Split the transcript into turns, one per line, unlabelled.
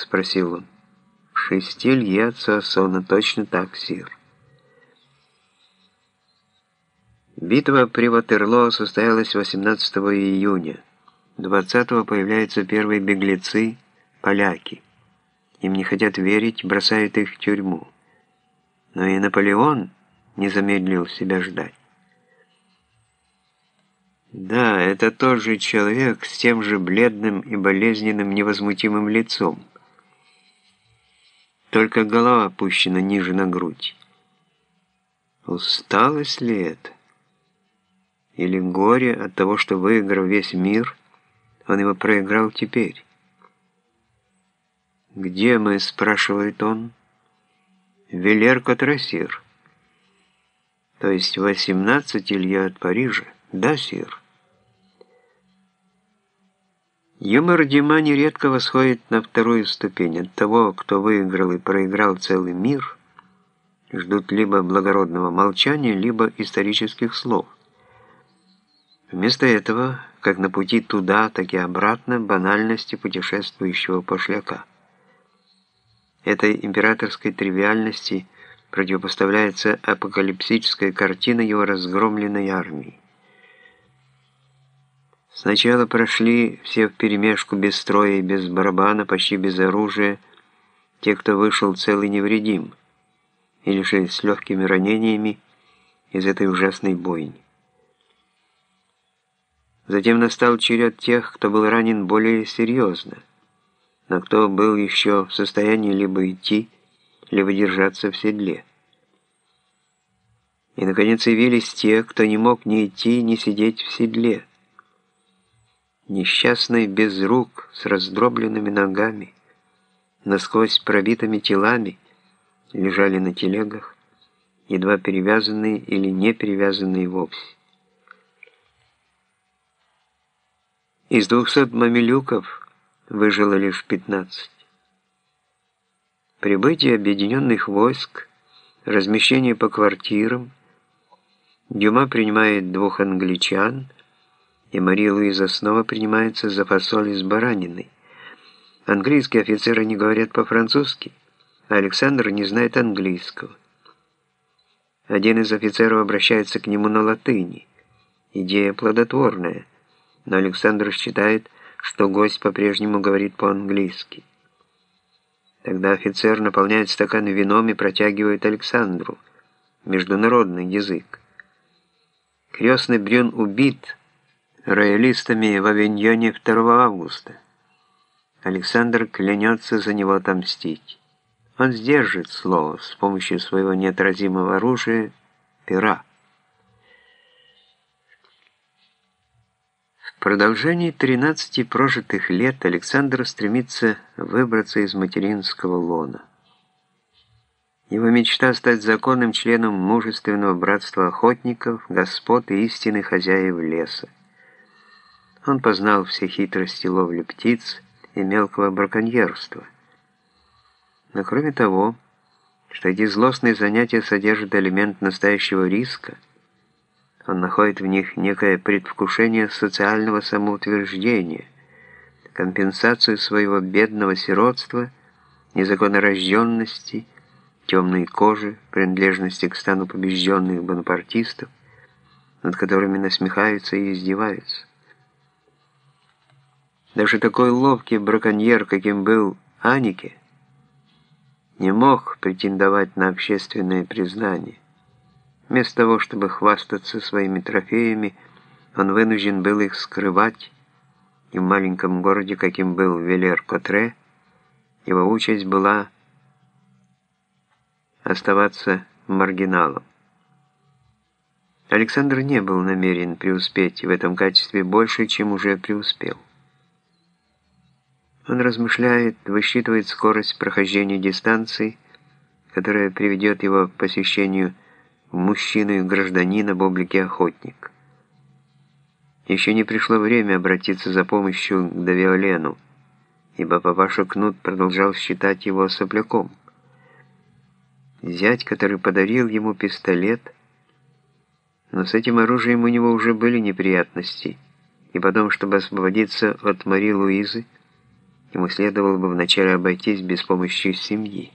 спросил он. «В шести лье от Суассона, точно так, сир». Битва при Ватерлоо состоялась 18 июня. 20 появляются первые беглецы, поляки. Им не хотят верить, бросают их в тюрьму. Но и Наполеон не замедлил себя ждать. Да, это тот же человек с тем же бледным и болезненным невозмутимым лицом. Только голова опущена ниже на грудь. Усталость ли это? Или горе от того, что выиграл весь мир, он его проиграл теперь? «Где мы?» — спрашивает он. «Велер-Катрасир». «То есть 18 Илья от Парижа?» «Да, сир». Юмор Дима нередко восходит на вторую ступень. От того, кто выиграл и проиграл целый мир, ждут либо благородного молчания, либо исторических слов. Вместо этого, как на пути туда, так и обратно, банальности путешествующего пошляка. Этой императорской тривиальности противопоставляется апокалипсическая картина его разгромленной армии. Сначала прошли все вперемешку без строя и без барабана, почти без оружия, те, кто вышел целый невредим, или же с легкими ранениями из этой ужасной бойни. Затем настал черед тех, кто был ранен более серьезно, но кто был еще в состоянии либо идти, либо держаться в седле. И, наконец, явились те, кто не мог ни идти, ни сидеть в седле, несчастные без рук, с раздробленными ногами, насквозь пробитыми телами, лежали на телегах, едва перевязанные или не перевязанные вовсе. Из двухсот мамилюков выжило лишь пятнадцать. Прибытие объединенных войск, размещение по квартирам, Дюма принимает двух англичан – и Мария Луиза снова принимается за фасоль из баранины. Английские офицеры не говорят по-французски, а Александр не знает английского. Один из офицеров обращается к нему на латыни. Идея плодотворная, но Александр считает, что гость по-прежнему говорит по-английски. Тогда офицер наполняет стакан вином и протягивает Александру. Международный язык. Крестный Брюн убит, роялистами в Авиньоне 2 августа. Александр клянется за него отомстить. Он сдержит слово с помощью своего неотразимого оружия – пера. В продолжении 13 прожитых лет Александр стремится выбраться из материнского лона. Его мечта стать законным членом мужественного братства охотников, господ и истинных хозяев леса. Он познал все хитрости ловли птиц и мелкого браконьерства. Но кроме того, что эти злостные занятия содержат элемент настоящего риска, он находит в них некое предвкушение социального самоутверждения, компенсацию своего бедного сиротства, незаконнорожденности, темной кожи, принадлежности к стану побежденных бонапартистов, над которыми насмехаются и издеваются. Даже такой ловкий браконьер, каким был Анике, не мог претендовать на общественное признание. Вместо того, чтобы хвастаться своими трофеями, он вынужден был их скрывать, и в маленьком городе, каким был Велер-Котре, его участь была оставаться маргиналом. Александр не был намерен преуспеть в этом качестве больше, чем уже преуспел. Он размышляет, высчитывает скорость прохождения дистанции, которая приведет его к посещению мужчины и гражданина в облике охотник. Еще не пришло время обратиться за помощью к Давиолену, ибо папаша Кнут продолжал считать его сопляком. Зять, который подарил ему пистолет, но с этим оружием у него уже были неприятности, и потом, чтобы освободиться от Мари Луизы, ему следовало бы вначале обойтись без помощи семьи.